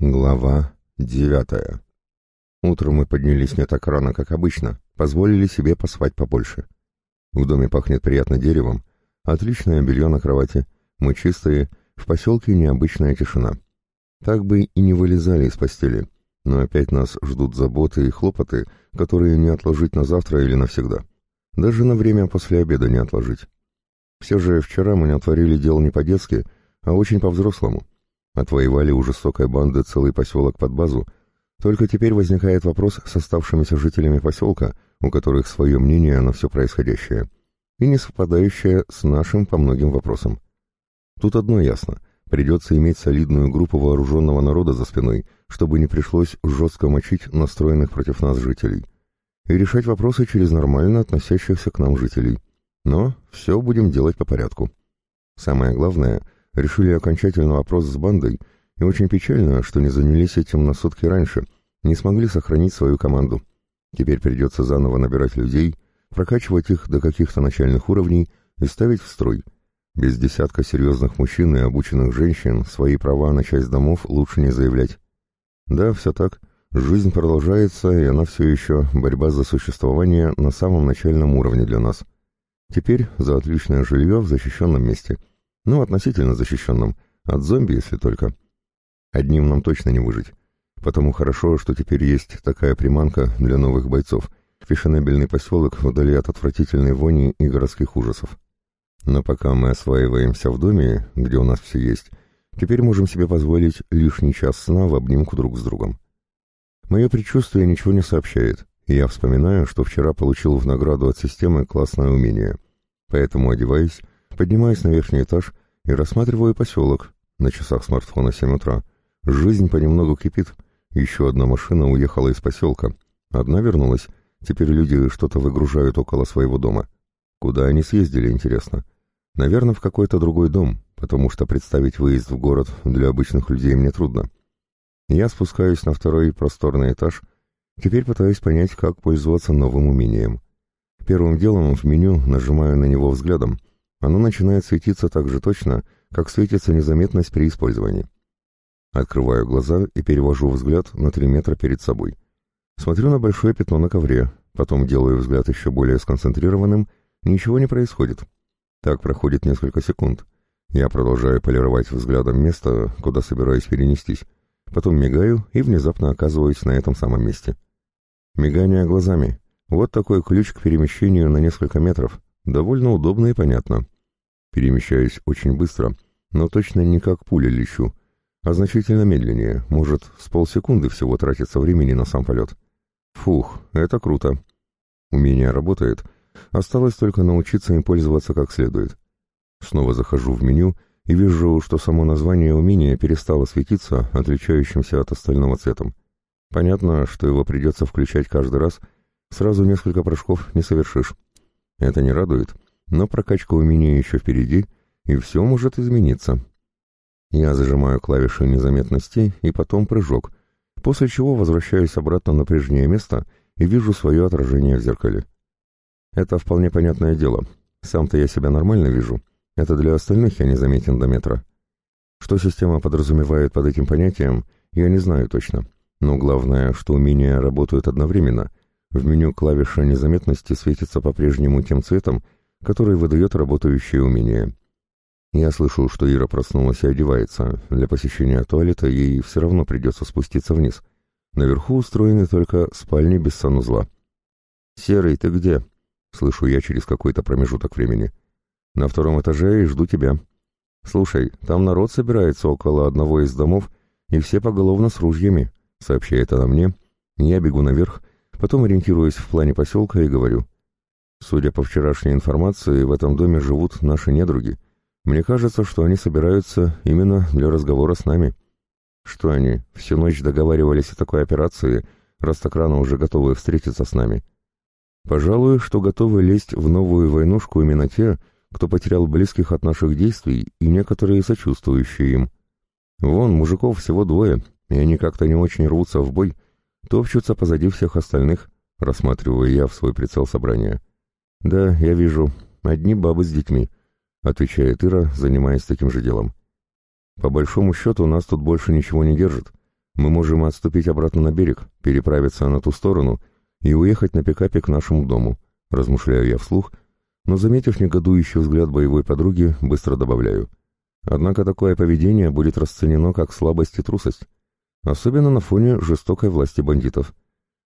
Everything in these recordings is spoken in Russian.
Глава девятая. Утром мы поднялись не так рано, как обычно, позволили себе поспать побольше. В доме пахнет приятно деревом, отличное белье на кровати, мы чистые, в поселке необычная тишина. Так бы и не вылезали из постели, но опять нас ждут заботы и хлопоты, которые не отложить на завтра или навсегда. Даже на время после обеда не отложить. Все же вчера мы не отворили дел не по-детски, а очень по-взрослому. Отвоевали у жестокой банды целый поселок под базу. Только теперь возникает вопрос с оставшимися жителями поселка, у которых свое мнение на все происходящее, и не совпадающее с нашим по многим вопросам. Тут одно ясно. Придется иметь солидную группу вооруженного народа за спиной, чтобы не пришлось жестко мочить настроенных против нас жителей. И решать вопросы через нормально относящихся к нам жителей. Но все будем делать по порядку. Самое главное — решили окончательно вопрос с бандой, и очень печально, что не занялись этим на сутки раньше, не смогли сохранить свою команду. Теперь придется заново набирать людей, прокачивать их до каких-то начальных уровней и ставить в строй. Без десятка серьезных мужчин и обученных женщин свои права на часть домов лучше не заявлять. Да, все так. Жизнь продолжается, и она все еще борьба за существование на самом начальном уровне для нас. Теперь за отличное жилье в защищенном месте – ну, относительно защищенным. От зомби, если только. Одним нам точно не выжить. Потому хорошо, что теперь есть такая приманка для новых бойцов. Фешенебельный поселок вдали от отвратительной вони и городских ужасов. Но пока мы осваиваемся в доме, где у нас все есть, теперь можем себе позволить лишний час сна в обнимку друг с другом. Мое предчувствие ничего не сообщает, и я вспоминаю, что вчера получил в награду от системы классное умение. Поэтому одеваюсь Поднимаюсь на верхний этаж и рассматриваю поселок. На часах смартфона 7 утра. Жизнь понемногу кипит. Еще одна машина уехала из поселка. Одна вернулась. Теперь люди что-то выгружают около своего дома. Куда они съездили, интересно? Наверное, в какой-то другой дом, потому что представить выезд в город для обычных людей мне трудно. Я спускаюсь на второй просторный этаж. Теперь пытаюсь понять, как пользоваться новым умением. Первым делом в меню нажимаю на него взглядом — оно начинает светиться так же точно, как светится незаметность при использовании. Открываю глаза и перевожу взгляд на три метра перед собой. Смотрю на большое пятно на ковре, потом делаю взгляд еще более сконцентрированным, ничего не происходит. Так проходит несколько секунд. Я продолжаю полировать взглядом место, куда собираюсь перенестись. Потом мигаю и внезапно оказываюсь на этом самом месте. Мигание глазами. Вот такой ключ к перемещению на несколько метров. Довольно удобно и понятно. Перемещаюсь очень быстро, но точно не как пуля лечу, а значительно медленнее, может, с полсекунды всего тратится времени на сам полет. Фух, это круто. Умение работает, осталось только научиться им пользоваться как следует. Снова захожу в меню и вижу, что само название умения перестало светиться отличающимся от остального цветом. Понятно, что его придется включать каждый раз, сразу несколько прыжков не совершишь. Это не радует, но прокачка умения еще впереди, и все может измениться. Я зажимаю клавиши незаметности и потом прыжок, после чего возвращаюсь обратно на прежнее место и вижу свое отражение в зеркале. Это вполне понятное дело. Сам-то я себя нормально вижу. Это для остальных я незаметен до метра. Что система подразумевает под этим понятием, я не знаю точно. Но главное, что умения работают одновременно. В меню клавиша незаметности светится по-прежнему тем цветом, который выдает работающее умение. Я слышу, что Ира проснулась и одевается. Для посещения туалета ей все равно придется спуститься вниз. Наверху устроены только спальни без санузла. «Серый, ты где?» — слышу я через какой-то промежуток времени. «На втором этаже и жду тебя». «Слушай, там народ собирается около одного из домов, и все поголовно с ружьями», — сообщает она мне. Я бегу наверх, потом ориентируюсь в плане поселка и говорю. Судя по вчерашней информации, в этом доме живут наши недруги. Мне кажется, что они собираются именно для разговора с нами. Что они, всю ночь договаривались о такой операции, раз так рано уже готовы встретиться с нами? Пожалуй, что готовы лезть в новую войнушку именно те, кто потерял близких от наших действий и некоторые сочувствующие им. Вон, мужиков всего двое, и они как-то не очень рвутся в бой, топчутся позади всех остальных, рассматривая я в свой прицел собрания. «Да, я вижу. Одни бабы с детьми», — отвечает Ира, занимаясь таким же делом. «По большому счету нас тут больше ничего не держит. Мы можем отступить обратно на берег, переправиться на ту сторону и уехать на пикапе к нашему дому, размышляю я вслух, но, заметив негодующий взгляд боевой подруги, быстро добавляю. Однако такое поведение будет расценено как слабость и трусость, особенно на фоне жестокой власти бандитов.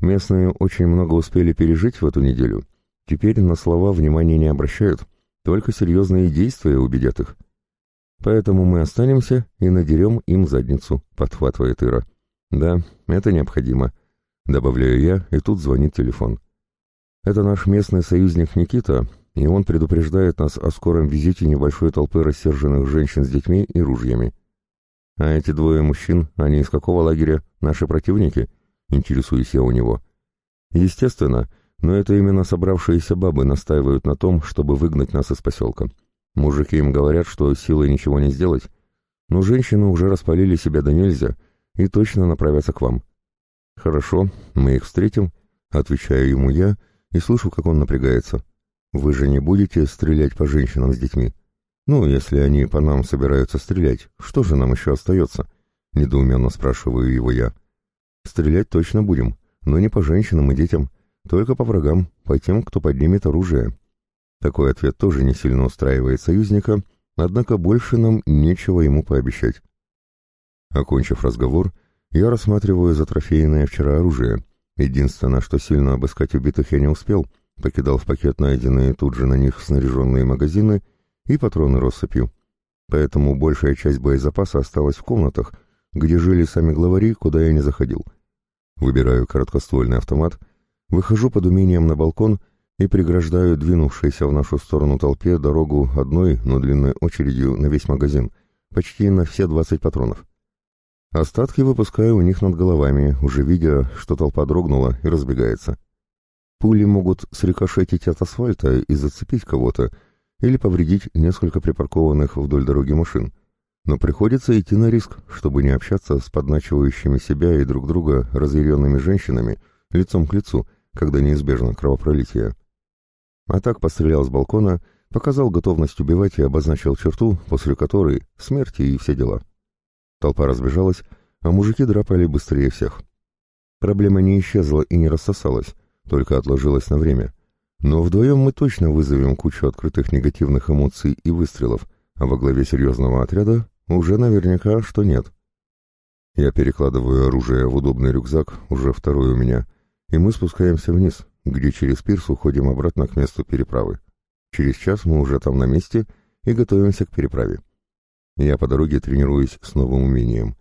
Местные очень много успели пережить в эту неделю, теперь на слова внимания не обращают, только серьезные действия убедят их. Поэтому мы останемся и надерем им задницу, подхватывает Ира. Да, это необходимо. Добавляю я, и тут звонит телефон. Это наш местный союзник Никита, и он предупреждает нас о скором визите небольшой толпы рассерженных женщин с детьми и ружьями. А эти двое мужчин, они из какого лагеря? Наши противники? Интересуюсь я у него. Естественно, но это именно собравшиеся бабы настаивают на том, чтобы выгнать нас из поселка. Мужики им говорят, что силой ничего не сделать, но женщины уже распалили себя до нельзя и точно направятся к вам. «Хорошо, мы их встретим», — отвечаю ему я и слышу, как он напрягается. «Вы же не будете стрелять по женщинам с детьми?» «Ну, если они по нам собираются стрелять, что же нам еще остается?» — недоуменно спрашиваю его я. «Стрелять точно будем, но не по женщинам и детям, только по врагам, по тем, кто поднимет оружие». Такой ответ тоже не сильно устраивает союзника, однако больше нам нечего ему пообещать. Окончив разговор, я рассматриваю затрофейное вчера оружие. Единственное, что сильно обыскать убитых я не успел, покидал в пакет найденные тут же на них снаряженные магазины и патроны россыпью. Поэтому большая часть боезапаса осталась в комнатах, где жили сами главари, куда я не заходил. Выбираю короткоствольный автомат, выхожу под умением на балкон и преграждаю двинувшейся в нашу сторону толпе дорогу одной, но длинной очередью на весь магазин, почти на все двадцать патронов. Остатки выпускаю у них над головами, уже видя, что толпа дрогнула и разбегается. Пули могут срикошетить от асфальта и зацепить кого-то, или повредить несколько припаркованных вдоль дороги машин. Но приходится идти на риск, чтобы не общаться с подначивающими себя и друг друга разъяренными женщинами лицом к лицу, когда неизбежно кровопролитие. А так пострелял с балкона, показал готовность убивать и обозначил черту, после которой смерти и все дела. Толпа разбежалась, а мужики драпали быстрее всех. Проблема не исчезла и не рассосалась, только отложилась на время. Но вдвоем мы точно вызовем кучу открытых негативных эмоций и выстрелов, а во главе серьезного отряда уже наверняка что нет. Я перекладываю оружие в удобный рюкзак, уже второй у меня, и мы спускаемся вниз, где через пирс уходим обратно к месту переправы. Через час мы уже там на месте и готовимся к переправе. Я по дороге тренируюсь с новым умением.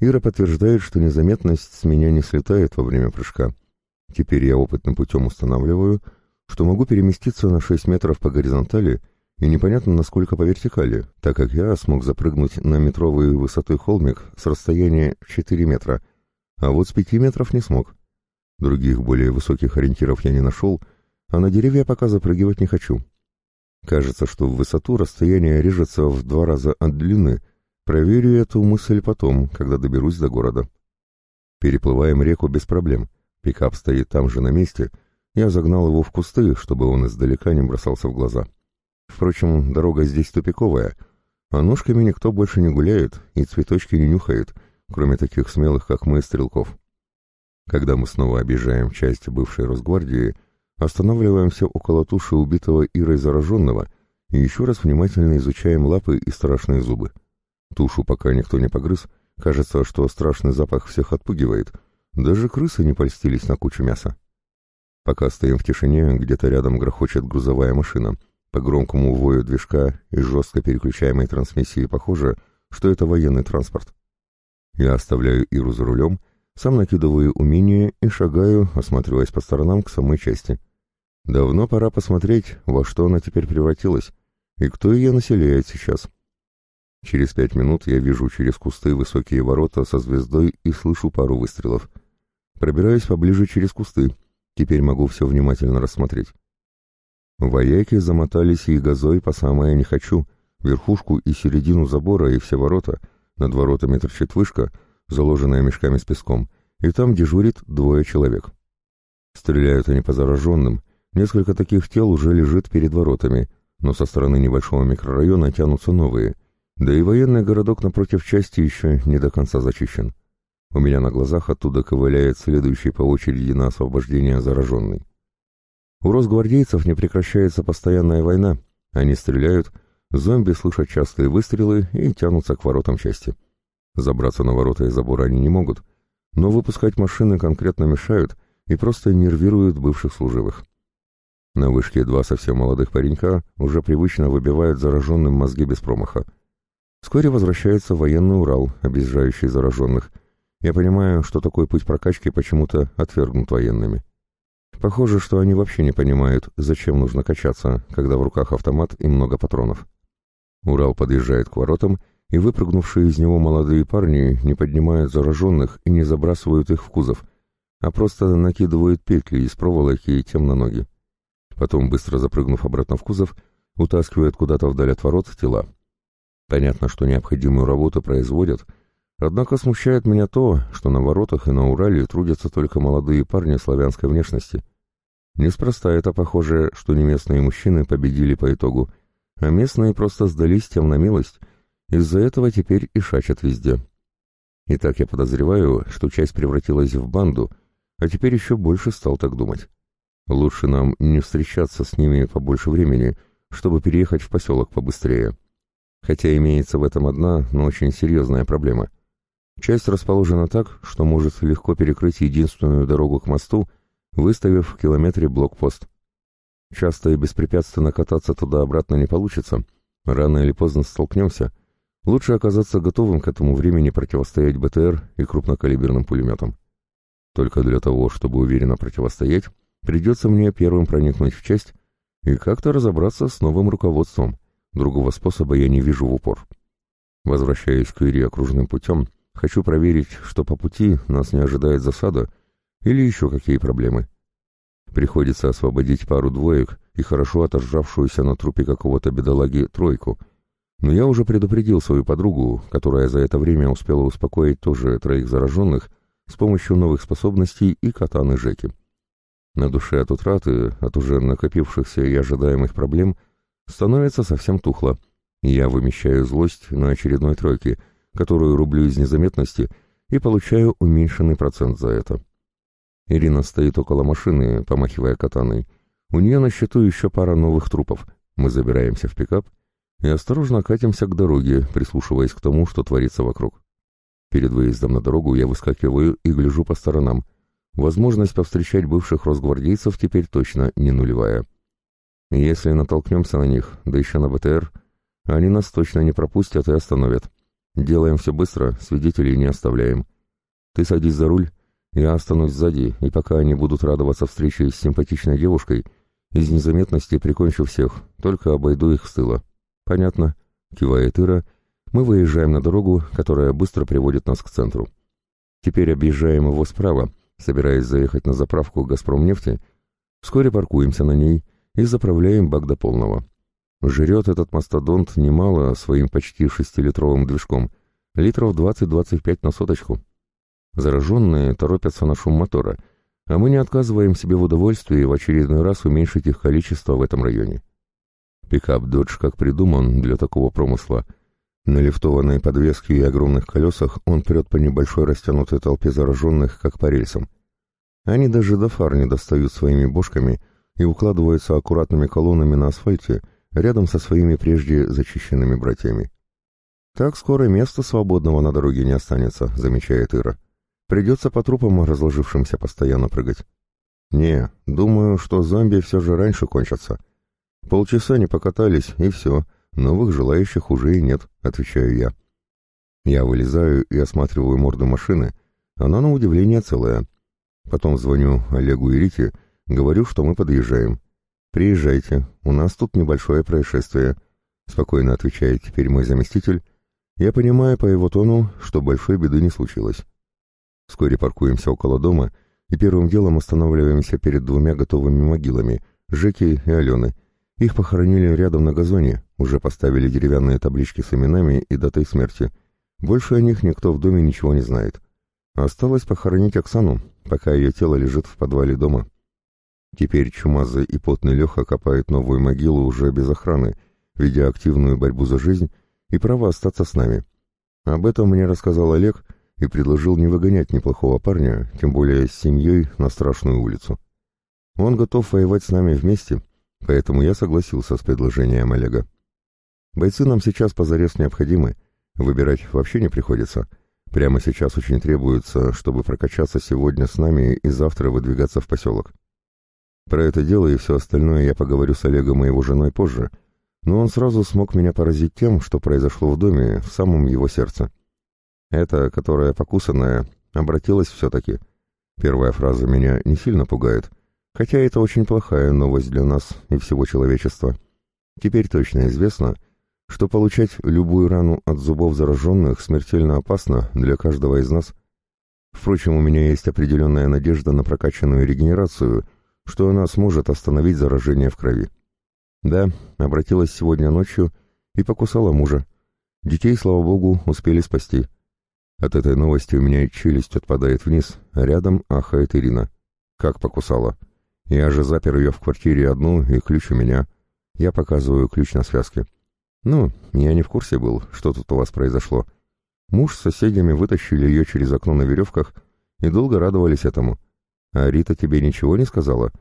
Ира подтверждает, что незаметность с меня не слетает во время прыжка. Теперь я опытным путем устанавливаю, что могу переместиться на 6 метров по горизонтали и непонятно насколько по вертикали, так как я смог запрыгнуть на метровый высотой холмик с расстояния 4 метра, а вот с 5 метров не смог. Других более высоких ориентиров я не нашел, а на деревья пока запрыгивать не хочу. Кажется, что в высоту расстояние режется в два раза от длины. Проверю эту мысль потом, когда доберусь до города. Переплываем реку без проблем. Пикап стоит там же на месте. Я загнал его в кусты, чтобы он издалека не бросался в глаза. Впрочем, дорога здесь тупиковая, а ножками никто больше не гуляет и цветочки не нюхает, кроме таких смелых, как мы, стрелков. Когда мы снова объезжаем часть бывшей Росгвардии, останавливаемся около туши убитого Ирой зараженного и еще раз внимательно изучаем лапы и страшные зубы. Тушу пока никто не погрыз, кажется, что страшный запах всех отпугивает, даже крысы не польстились на кучу мяса. Пока стоим в тишине, где-то рядом грохочет грузовая машина. По громкому вою движка и жестко переключаемой трансмиссии похоже, что это военный транспорт. Я оставляю Иру за рулем — сам накидываю умения и шагаю, осматриваясь по сторонам к самой части. Давно пора посмотреть, во что она теперь превратилась, и кто ее населяет сейчас. Через пять минут я вижу через кусты высокие ворота со звездой и слышу пару выстрелов. Пробираюсь поближе через кусты, теперь могу все внимательно рассмотреть. Вояки замотались и газой по самое не хочу, верхушку и середину забора и все ворота, над воротами торчит вышка — заложенная мешками с песком, и там дежурит двое человек. Стреляют они по зараженным, несколько таких тел уже лежит перед воротами, но со стороны небольшого микрорайона тянутся новые, да и военный городок напротив части еще не до конца зачищен. У меня на глазах оттуда ковыляет следующий по очереди на освобождение зараженный. У росгвардейцев не прекращается постоянная война. Они стреляют, зомби слышат частые выстрелы и тянутся к воротам части. Забраться на ворота и забора они не могут, но выпускать машины конкретно мешают и просто нервируют бывших служивых. На вышке два совсем молодых паренька уже привычно выбивают зараженным мозги без промаха. Вскоре возвращается военный Урал, объезжающий зараженных. Я понимаю, что такой путь прокачки почему-то отвергнут военными. Похоже, что они вообще не понимают, зачем нужно качаться, когда в руках автомат и много патронов. Урал подъезжает к воротам, и выпрыгнувшие из него молодые парни не поднимают зараженных и не забрасывают их в кузов, а просто накидывают петли из проволоки тем на ноги. Потом, быстро запрыгнув обратно в кузов, утаскивают куда-то вдаль от ворот тела. Понятно, что необходимую работу производят, однако смущает меня то, что на воротах и на Урале трудятся только молодые парни славянской внешности. Неспроста это похоже, что не местные мужчины победили по итогу, а местные просто сдались тем на милость, из-за этого теперь и шачат везде. Итак, я подозреваю, что часть превратилась в банду, а теперь еще больше стал так думать. Лучше нам не встречаться с ними побольше времени, чтобы переехать в поселок побыстрее. Хотя имеется в этом одна, но очень серьезная проблема. Часть расположена так, что может легко перекрыть единственную дорогу к мосту, выставив в километре блокпост. Часто и беспрепятственно кататься туда-обратно не получится. Рано или поздно столкнемся. Лучше оказаться готовым к этому времени противостоять БТР и крупнокалиберным пулеметам. Только для того, чтобы уверенно противостоять, придется мне первым проникнуть в часть и как-то разобраться с новым руководством. Другого способа я не вижу в упор. Возвращаясь к Ире окружным путем, хочу проверить, что по пути нас не ожидает засада или еще какие проблемы. Приходится освободить пару двоек и хорошо отожравшуюся на трупе какого-то бедолаги тройку. Но я уже предупредил свою подругу, которая за это время успела успокоить тоже троих зараженных, с помощью новых способностей и катаны Жеки. На душе от утраты, от уже накопившихся и ожидаемых проблем, становится совсем тухло. Я вымещаю злость на очередной тройке, которую рублю из незаметности, и получаю уменьшенный процент за это. Ирина стоит около машины, помахивая катаной. У нее на счету еще пара новых трупов. Мы забираемся в пикап и осторожно катимся к дороге, прислушиваясь к тому, что творится вокруг. Перед выездом на дорогу я выскакиваю и гляжу по сторонам. Возможность повстречать бывших росгвардейцев теперь точно не нулевая. Если натолкнемся на них, да еще на БТР, они нас точно не пропустят и остановят. Делаем все быстро, свидетелей не оставляем. Ты садись за руль, я останусь сзади, и пока они будут радоваться встрече с симпатичной девушкой, из незаметности прикончу всех, только обойду их с тыла. Понятно, кивает Ира, мы выезжаем на дорогу, которая быстро приводит нас к центру. Теперь объезжаем его справа, собираясь заехать на заправку «Газпромнефти», вскоре паркуемся на ней и заправляем бак до полного. Жрет этот мастодонт немало своим почти шестилитровым движком, литров 20-25 на соточку. Зараженные торопятся на шум мотора, а мы не отказываем себе в удовольствии в очередной раз уменьшить их количество в этом районе. Пикап «Додж» как придуман для такого промысла – на лифтованной подвеске и огромных колесах он прет по небольшой растянутой толпе зараженных, как по рельсам. Они даже до фар не достают своими бошками и укладываются аккуратными колоннами на асфальте рядом со своими прежде зачищенными братьями. «Так скоро места свободного на дороге не останется», — замечает Ира. «Придется по трупам, разложившимся, постоянно прыгать». «Не, думаю, что зомби все же раньше кончатся. Полчаса не покатались, и все, Новых желающих уже и нет, отвечаю я. Я вылезаю и осматриваю морду машины. Она на удивление целая. Потом звоню Олегу и Рите, говорю, что мы подъезжаем. «Приезжайте, у нас тут небольшое происшествие», — спокойно отвечает теперь мой заместитель. Я понимаю по его тону, что большой беды не случилось. Вскоре паркуемся около дома и первым делом останавливаемся перед двумя готовыми могилами — Жеки и Алены. Их похоронили рядом на газоне, уже поставили деревянные таблички с именами и датой смерти. Больше о них никто в доме ничего не знает. Осталось похоронить Оксану, пока ее тело лежит в подвале дома. Теперь Чумаза и потный Леха копают новую могилу уже без охраны, ведя активную борьбу за жизнь и право остаться с нами. Об этом мне рассказал Олег, и предложил не выгонять неплохого парня, тем более с семьей, на страшную улицу. Он готов воевать с нами вместе, поэтому я согласился с предложением Олега. Бойцы нам сейчас позарез необходимы, выбирать вообще не приходится. Прямо сейчас очень требуется, чтобы прокачаться сегодня с нами и завтра выдвигаться в поселок. Про это дело и все остальное я поговорю с Олегом и его женой позже, но он сразу смог меня поразить тем, что произошло в доме, в самом его сердце. Эта, которая покусанная, обратилась все-таки. Первая фраза меня не сильно пугает, хотя это очень плохая новость для нас и всего человечества. Теперь точно известно, что получать любую рану от зубов зараженных смертельно опасно для каждого из нас. Впрочем, у меня есть определенная надежда на прокачанную регенерацию, что она сможет остановить заражение в крови. Да, обратилась сегодня ночью и покусала мужа. Детей, слава богу, успели спасти. От этой новости у меня челюсть отпадает вниз, а рядом ахает Ирина. Как покусала? Я же запер ее в квартире одну, и ключ у меня. Я показываю ключ на связке. Ну, я не в курсе был, что тут у вас произошло. Муж с соседями вытащили ее через окно на веревках и долго радовались этому. А Рита тебе ничего не сказала?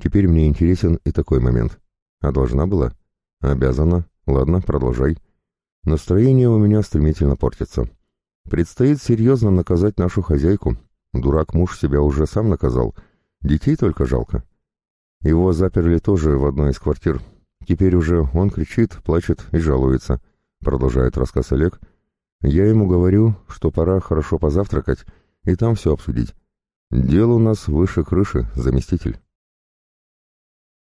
Теперь мне интересен и такой момент. А должна была? Обязана. Ладно, продолжай. Настроение у меня стремительно портится. Предстоит серьезно наказать нашу хозяйку. Дурак муж себя уже сам наказал. Детей только жалко. Его заперли тоже в одной из квартир. Теперь уже он кричит, плачет и жалуется. Продолжает рассказ Олег. Я ему говорю, что пора хорошо позавтракать и там все обсудить. Дело у нас выше крыши, заместитель.